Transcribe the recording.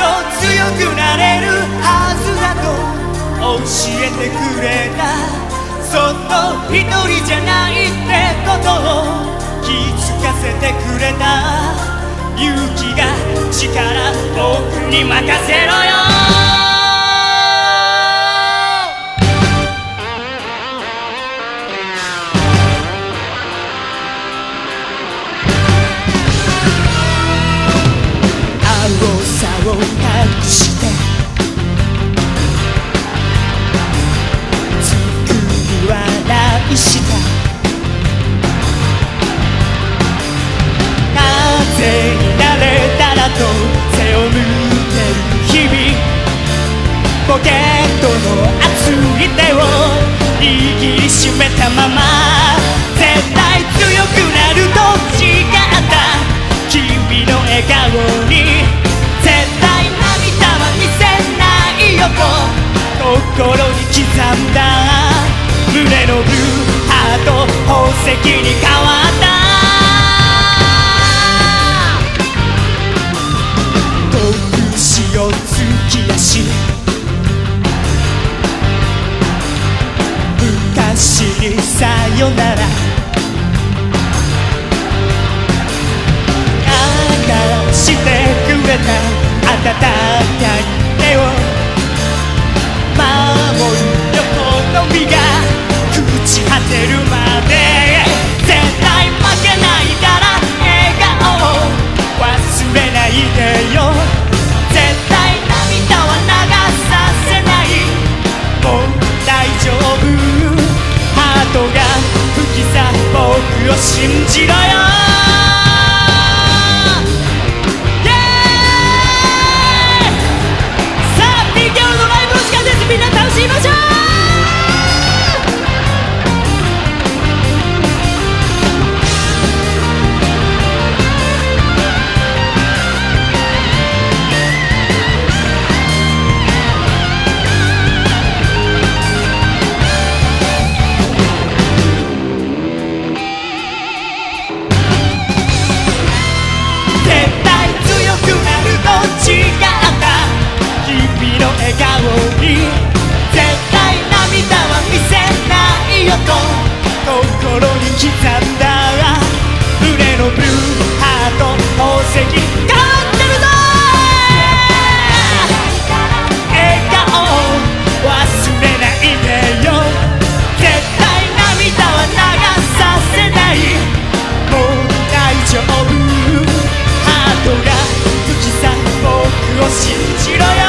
と強くなれるはずだと教えてくれた。そっと一人じゃないってことを気づかせてくれた。勇気が力僕に任せろよ。を隠して。作り笑いした。風になれたらと背を向ける日々。ポケットの熱い手を握りしめたまま。心に刻んだ。胸のブルーハート宝石に変わった。拳を突き出し昔にさよなら。明かしてくれた温かは信じろよ。のブルーハート宝石変わってるぞ笑顔忘れないでよ絶対涙は流させないもう大丈夫ハートが好きさ僕を信じろよ